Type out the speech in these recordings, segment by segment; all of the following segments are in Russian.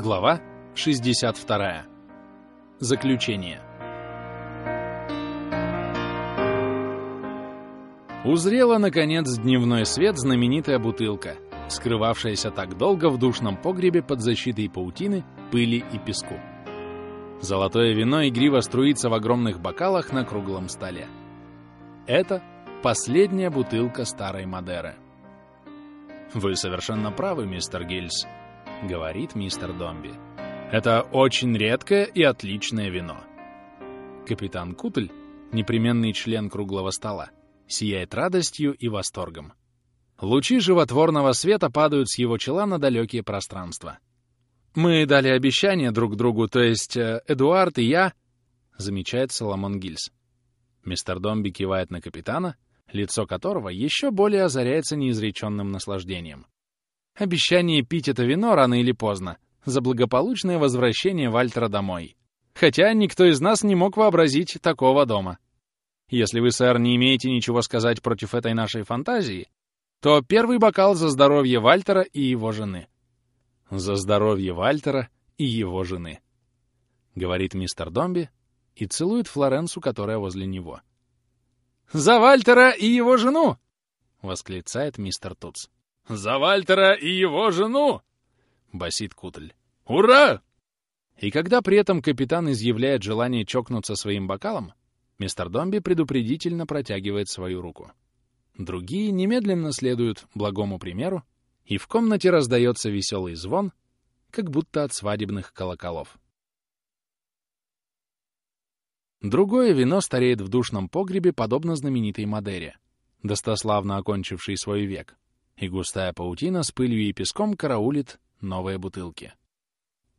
Глава 62. Заключение. Узрела, наконец, дневной свет знаменитая бутылка, скрывавшаяся так долго в душном погребе под защитой паутины, пыли и песку. Золотое вино игриво струится в огромных бокалах на круглом столе. Это последняя бутылка старой Мадеры. «Вы совершенно правы, мистер Гильс», — говорит мистер Домби. «Это очень редкое и отличное вино». Капитан Кутль, непременный член круглого стола, сияет радостью и восторгом. Лучи животворного света падают с его чела на далекие пространства. «Мы дали обещание друг другу, то есть э, Эдуард и я», — замечает Соломон Гильс. Мистер Домби кивает на капитана, лицо которого еще более озаряется неизреченным наслаждением. Обещание пить это вино рано или поздно за благополучное возвращение Вальтера домой. Хотя никто из нас не мог вообразить такого дома. Если вы, сэр, не имеете ничего сказать против этой нашей фантазии, то первый бокал за здоровье Вальтера и его жены. За здоровье Вальтера и его жены. Говорит мистер Домби и целует Флоренсу, которая возле него. «За Вальтера и его жену!» — восклицает мистер Туц. «За Вальтера и его жену!» — басит Кутль. «Ура!» И когда при этом капитан изъявляет желание чокнуться своим бокалом, мистер Домби предупредительно протягивает свою руку. Другие немедленно следуют благому примеру, и в комнате раздается веселый звон, как будто от свадебных колоколов. Другое вино стареет в душном погребе, подобно знаменитой Мадере, достославно окончившей свой век, и густая паутина с пылью и песком караулит новые бутылки.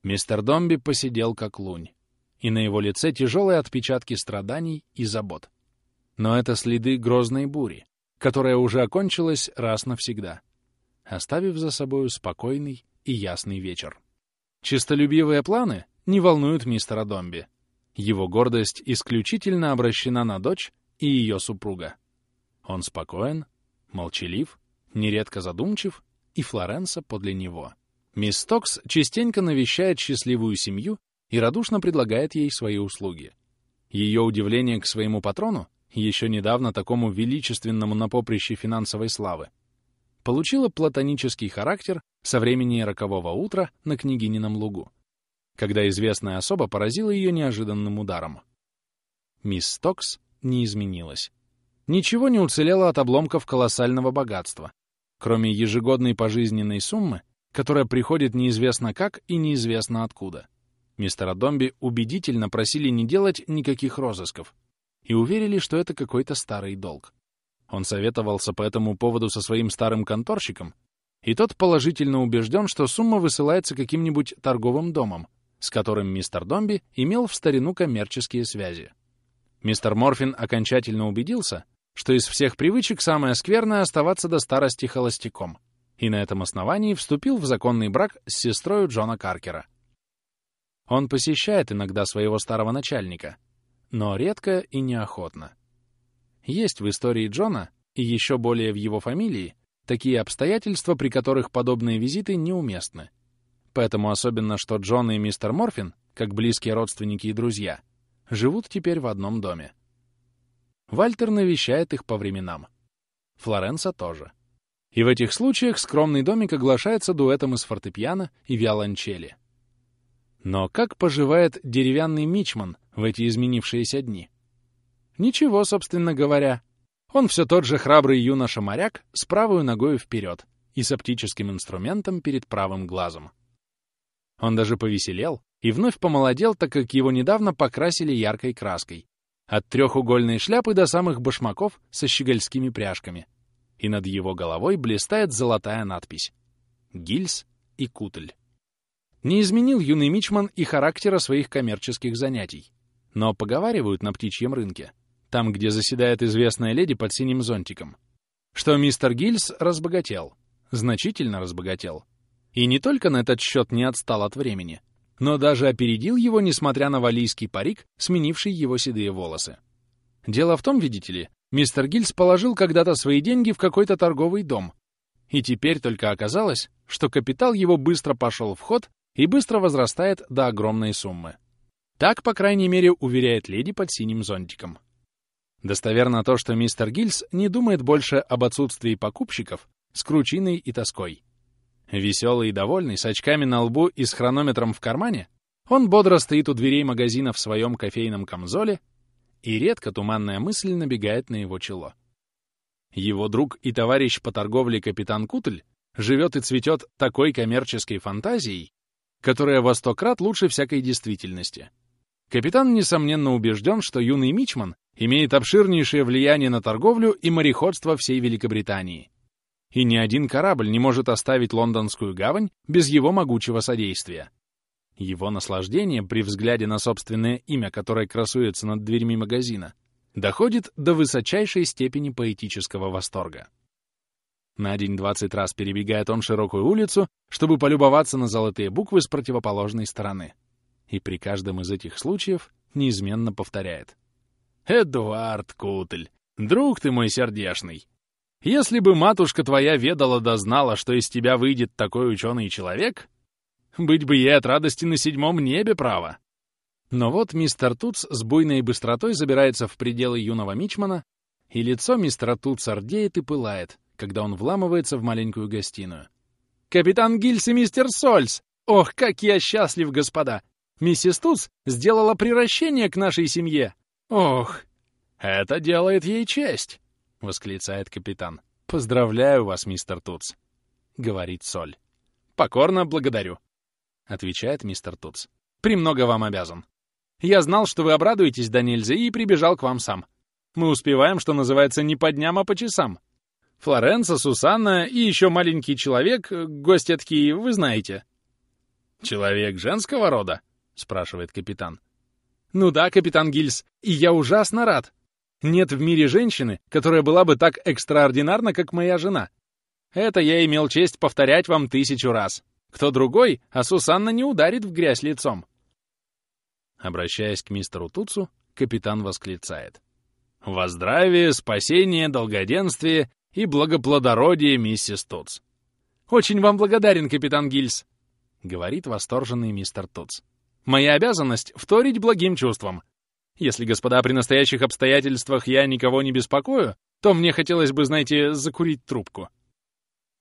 Мистер Домби посидел как лунь, и на его лице тяжелые отпечатки страданий и забот. Но это следы грозной бури, которая уже окончилась раз навсегда, оставив за собою спокойный и ясный вечер. Чистолюбивые планы не волнуют мистера Домби. Его гордость исключительно обращена на дочь и ее супруга. Он спокоен, молчалив, нередко задумчив, и Флоренса подле него. Мисс Токс частенько навещает счастливую семью и радушно предлагает ей свои услуги. Ее удивление к своему патрону, еще недавно такому величественному на поприще финансовой славы, получило платонический характер со времени рокового утра на княгинином лугу когда известная особа поразила ее неожиданным ударом. Мисс Стокс не изменилась. Ничего не уцелело от обломков колоссального богатства, кроме ежегодной пожизненной суммы, которая приходит неизвестно как и неизвестно откуда. Мистера Домби убедительно просили не делать никаких розысков и уверили, что это какой-то старый долг. Он советовался по этому поводу со своим старым конторщиком, и тот положительно убежден, что сумма высылается каким-нибудь торговым домом, с которым мистер Домби имел в старину коммерческие связи. Мистер Морфин окончательно убедился, что из всех привычек самое скверное — оставаться до старости холостяком, и на этом основании вступил в законный брак с сестрой Джона Каркера. Он посещает иногда своего старого начальника, но редко и неохотно. Есть в истории Джона, и еще более в его фамилии, такие обстоятельства, при которых подобные визиты неуместны. Поэтому особенно, что Джон и мистер Морфин, как близкие родственники и друзья, живут теперь в одном доме. Вальтер навещает их по временам. Флоренса тоже. И в этих случаях скромный домик оглашается дуэтом из фортепиано и виолончели. Но как поживает деревянный мичман в эти изменившиеся дни? Ничего, собственно говоря. Он все тот же храбрый юноша-моряк с правой ногой вперед и с оптическим инструментом перед правым глазом. Он даже повеселел и вновь помолодел, так как его недавно покрасили яркой краской. От трехугольной шляпы до самых башмаков со щегольскими пряжками. И над его головой блистает золотая надпись «Гильз и Кутль». Не изменил юный Мичман и характера своих коммерческих занятий. Но поговаривают на птичьем рынке, там, где заседает известная леди под синим зонтиком, что мистер Гильз разбогател, значительно разбогател, и не только на этот счет не отстал от времени, но даже опередил его, несмотря на валийский парик, сменивший его седые волосы. Дело в том, видите ли, мистер Гильс положил когда-то свои деньги в какой-то торговый дом, и теперь только оказалось, что капитал его быстро пошел в ход и быстро возрастает до огромной суммы. Так, по крайней мере, уверяет леди под синим зонтиком. Достоверно то, что мистер Гильс не думает больше об отсутствии покупщиков с кручиной и тоской. Веселый и довольный, с очками на лбу и с хронометром в кармане, он бодро стоит у дверей магазина в своем кофейном камзоле, и редко туманная мысль набегает на его чело. Его друг и товарищ по торговле капитан Кутль живет и цветет такой коммерческой фантазией, которая во сто крат лучше всякой действительности. Капитан, несомненно, убежден, что юный Мичман имеет обширнейшее влияние на торговлю и мореходство всей Великобритании. И ни один корабль не может оставить лондонскую гавань без его могучего содействия. Его наслаждение при взгляде на собственное имя, которое красуется над дверьми магазина, доходит до высочайшей степени поэтического восторга. На день двадцать раз перебегает он широкую улицу, чтобы полюбоваться на золотые буквы с противоположной стороны. И при каждом из этих случаев неизменно повторяет. «Эдуард Кутль, друг ты мой сердешный, если бы матушка твоя ведала да знала, что из тебя выйдет такой ученый человек, быть бы ей от радости на седьмом небе, право!» Но вот мистер Туц с буйной быстротой забирается в пределы юного мичмана, и лицо мистера Туца рдеет и пылает, когда он вламывается в маленькую гостиную. «Капитан Гильс и мистер Сольс! Ох, как я счастлив, господа! Миссис Туц сделала приращение к нашей семье! Ох, это делает ей честь!» — восклицает капитан. «Поздравляю вас, мистер Туц!» — говорит Соль. «Покорно благодарю», — отвечает мистер Туц. «Премного вам обязан. Я знал, что вы обрадуетесь до нельзя, и прибежал к вам сам. Мы успеваем, что называется, не по дням, а по часам. Флоренса, Сусанна и еще маленький человек, гости такие, вы знаете». «Человек женского рода?» — спрашивает капитан. «Ну да, капитан Гильс, и я ужасно рад. Нет в мире женщины, которая была бы так экстраординарна, как моя жена. Это я имел честь повторять вам тысячу раз. Кто другой, а Сусанна не ударит в грязь лицом. Обращаясь к мистеру Туцу, капитан восклицает. «Во здравие, спасение, долгоденствие и благоплодородие, миссис Туц!» «Очень вам благодарен, капитан Гильс!» — говорит восторженный мистер Туц. «Моя обязанность — вторить благим чувствам. Если, господа, при настоящих обстоятельствах я никого не беспокою, то мне хотелось бы, знаете, закурить трубку».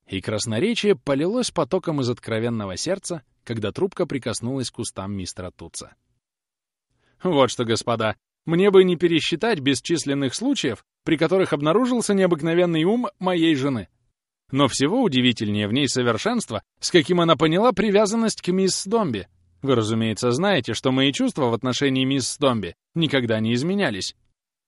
И красноречие полилось потоком из откровенного сердца, когда трубка прикоснулась к устам мистера Туца. Вот что, господа, мне бы не пересчитать бесчисленных случаев, при которых обнаружился необыкновенный ум моей жены. Но всего удивительнее в ней совершенство, с каким она поняла привязанность к мисс Домби. Вы, разумеется, знаете, что мои чувства в отношении мисс Домби никогда не изменялись.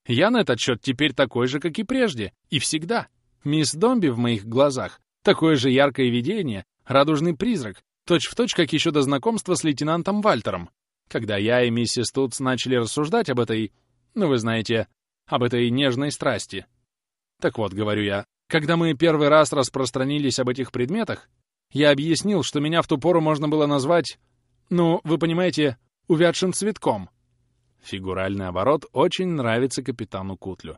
Я на этот счет теперь такой же, как и прежде, и всегда. Мисс Домби в моих глазах такое же яркое видение, радужный призрак, точь-в-точь, точь, как еще до знакомства с лейтенантом Вальтером. Когда я и миссис Тутс начали рассуждать об этой, ну вы знаете, об этой нежной страсти. Так вот, говорю я, когда мы первый раз распространились об этих предметах, я объяснил, что меня в ту пору можно было назвать, ну, вы понимаете, увядшим цветком. Фигуральный оборот очень нравится капитану Кутлю.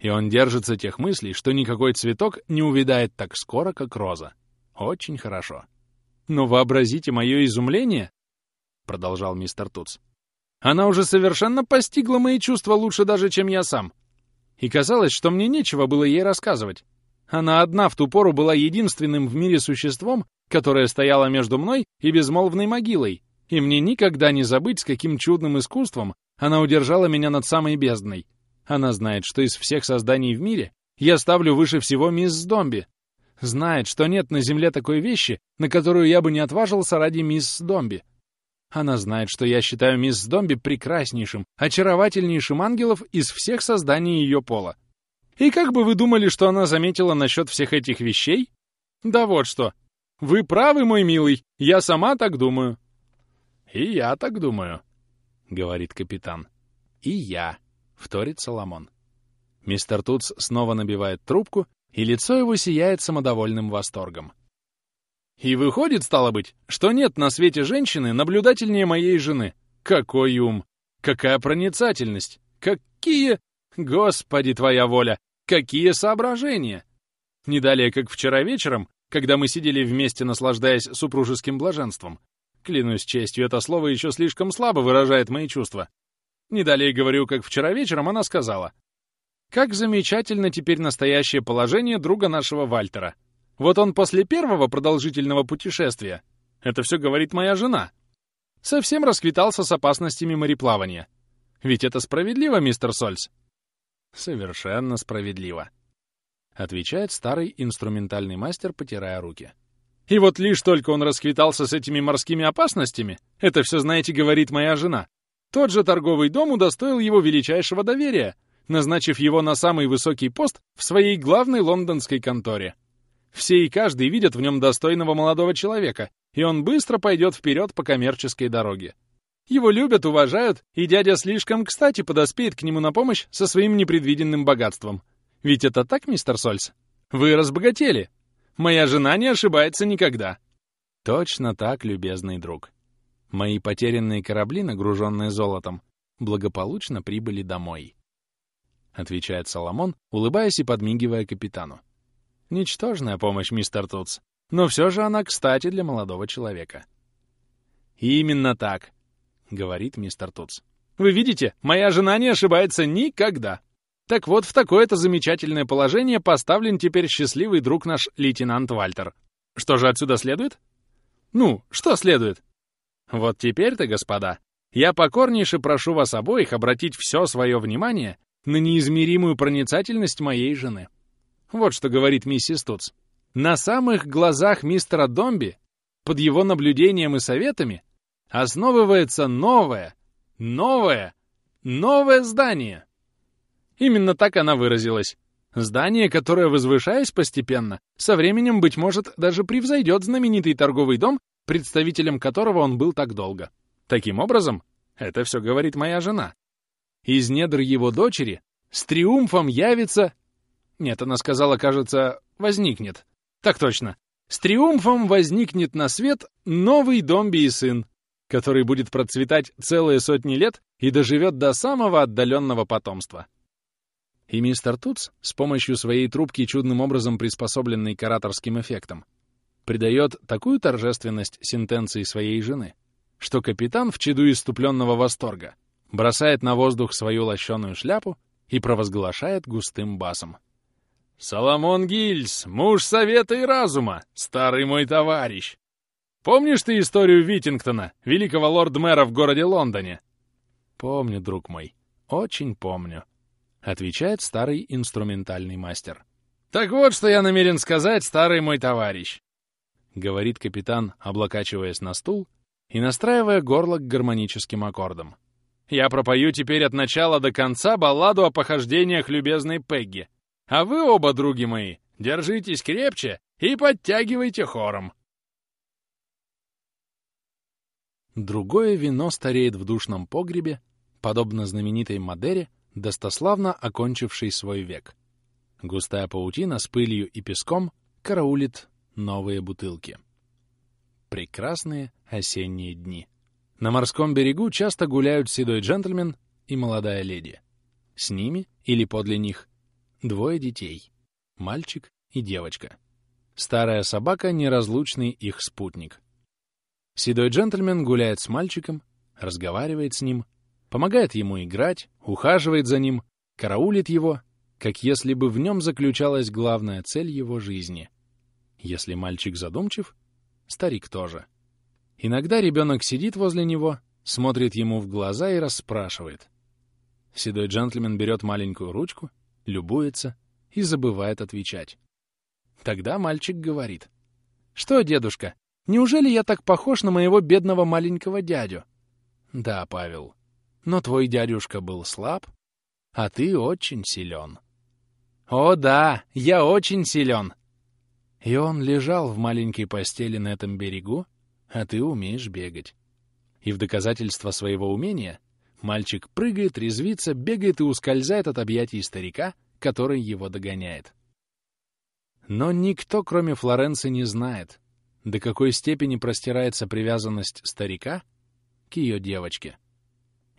И он держится тех мыслей, что никакой цветок не увядает так скоро, как роза. Очень хорошо. Но вообразите мое изумление, — продолжал мистер Туц. «Она уже совершенно постигла мои чувства лучше даже, чем я сам. И казалось, что мне нечего было ей рассказывать. Она одна в ту пору была единственным в мире существом, которое стояло между мной и безмолвной могилой, и мне никогда не забыть, с каким чудным искусством она удержала меня над самой бездной. Она знает, что из всех созданий в мире я ставлю выше всего мисс Домби. Знает, что нет на земле такой вещи, на которую я бы не отважился ради мисс Домби. Она знает, что я считаю мисс Домби прекраснейшим, очаровательнейшим ангелов из всех созданий ее пола. И как бы вы думали, что она заметила насчет всех этих вещей? Да вот что. Вы правы, мой милый, я сама так думаю. И я так думаю, — говорит капитан. И я, — вторит Соломон. Мистер Туц снова набивает трубку, и лицо его сияет самодовольным восторгом. И выходит, стало быть, что нет на свете женщины наблюдательнее моей жены. Какой ум! Какая проницательность! Какие... Господи, твоя воля! Какие соображения! Не далее, как вчера вечером, когда мы сидели вместе, наслаждаясь супружеским блаженством, Клянусь честью, это слово еще слишком слабо выражает мои чувства. Не далее говорю, как вчера вечером она сказала. Как замечательно теперь настоящее положение друга нашего Вальтера. Вот он после первого продолжительного путешествия, это все говорит моя жена, совсем расквитался с опасностями мореплавания. Ведь это справедливо, мистер Сольс? Совершенно справедливо. Отвечает старый инструментальный мастер, потирая руки. И вот лишь только он расквитался с этими морскими опасностями, это все, знаете, говорит моя жена, тот же торговый дом удостоил его величайшего доверия, назначив его на самый высокий пост в своей главной лондонской конторе. Все и каждый видят в нем достойного молодого человека, и он быстро пойдет вперед по коммерческой дороге. Его любят, уважают, и дядя слишком кстати подоспеет к нему на помощь со своим непредвиденным богатством. Ведь это так, мистер Сольс? Вы разбогатели, Моя жена не ошибается никогда. Точно так, любезный друг. Мои потерянные корабли, нагруженные золотом, благополучно прибыли домой. Отвечает Соломон, улыбаясь и подмигивая капитану. Ничтожная помощь, мистер Тутс, но все же она кстати для молодого человека. «Именно так», — говорит мистер Тутс. «Вы видите, моя жена не ошибается никогда». Так вот, в такое-то замечательное положение поставлен теперь счастливый друг наш лейтенант Вальтер. Что же отсюда следует? Ну, что следует? Вот теперь-то, господа, я покорнейше прошу вас обоих обратить все свое внимание на неизмеримую проницательность моей жены. Вот что говорит миссис Туц. На самых глазах мистера Домби, под его наблюдением и советами, основывается новое, новое, новое здание. Именно так она выразилась. Здание, которое, возвышаясь постепенно, со временем, быть может, даже превзойдет знаменитый торговый дом, представителем которого он был так долго. Таким образом, это все говорит моя жена. Из недр его дочери с триумфом явится... Нет, она сказала, кажется, возникнет. Так точно. С триумфом возникнет на свет новый Домби и сын, который будет процветать целые сотни лет и доживет до самого отдаленного потомства. И мистер Туц, с помощью своей трубки, чудным образом приспособленной к ораторским эффектам, придает такую торжественность сентенции своей жены, что капитан в чаду иступленного восторга бросает на воздух свою лощеную шляпу и провозглашает густым басом. «Соломон Гильс, муж совета и разума, старый мой товарищ! Помнишь ты историю Витингтона, великого лорд-мэра в городе Лондоне?» «Помню, друг мой, очень помню», отвечает старый инструментальный мастер. «Так вот, что я намерен сказать, старый мой товарищ!» Говорит капитан, облокачиваясь на стул и настраивая горло к гармоническим аккордам. «Я пропою теперь от начала до конца балладу о похождениях любезной Пегги. А вы оба, други мои, держитесь крепче и подтягивайте хором!» Другое вино стареет в душном погребе, подобно знаменитой Мадере, достославно окончивший свой век. Густая паутина с пылью и песком караулит новые бутылки. Прекрасные осенние дни. На морском берегу часто гуляют седой джентльмен и молодая леди. С ними или подле них двое детей — мальчик и девочка. Старая собака — неразлучный их спутник. Седой джентльмен гуляет с мальчиком, разговаривает с ним, помогает ему играть, ухаживает за ним, караулит его, как если бы в нем заключалась главная цель его жизни. Если мальчик задумчив, старик тоже. Иногда ребенок сидит возле него, смотрит ему в глаза и расспрашивает. Седой джентльмен берет маленькую ручку, любуется и забывает отвечать. Тогда мальчик говорит. «Что, дедушка, неужели я так похож на моего бедного маленького дядю?» «Да, Павел, но твой дядюшка был слаб, а ты очень силен. О да, я очень силен. И он лежал в маленькой постели на этом берегу, а ты умеешь бегать. И в доказательство своего умения мальчик прыгает, резвится, бегает и ускользает от объятий старика, который его догоняет. Но никто, кроме Флоренции, не знает, до какой степени простирается привязанность старика к ее девочке.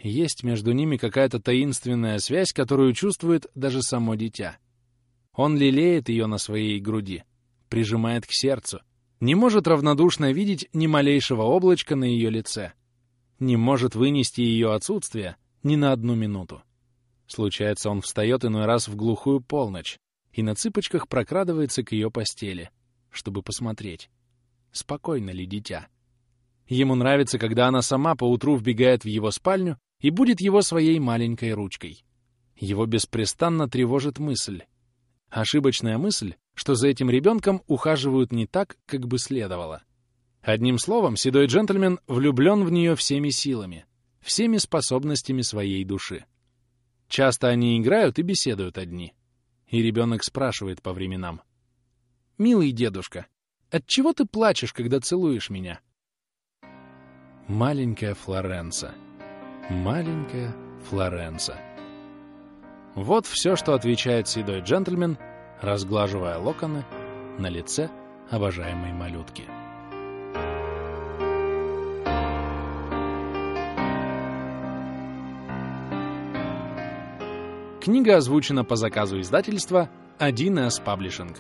Есть между ними какая-то таинственная связь, которую чувствует даже само дитя. Он лелеет ее на своей груди, прижимает к сердцу, Не может равнодушно видеть ни малейшего облачка на ее лице. Не может вынести ее отсутствие ни на одну минуту. Случается, он встает иной раз в глухую полночь и на цыпочках прокрадывается к ее постели, чтобы посмотреть, спокойно ли дитя. Ему нравится, когда она сама поутру вбегает в его спальню и будет его своей маленькой ручкой. Его беспрестанно тревожит мысль. Ошибочная мысль, что за этим ребенком ухаживают не так, как бы следовало. Одним словом, седой джентльмен влюблен в нее всеми силами, всеми способностями своей души. Часто они играют и беседуют одни. И ребенок спрашивает по временам. «Милый дедушка, отчего ты плачешь, когда целуешь меня?» Маленькая Флоренса. Маленькая Флоренса. Вот все, что отвечает седой джентльмен, разглаживая локоны на лице обожаемой малютки. Книга озвучена по заказу издательства 1С Publishing.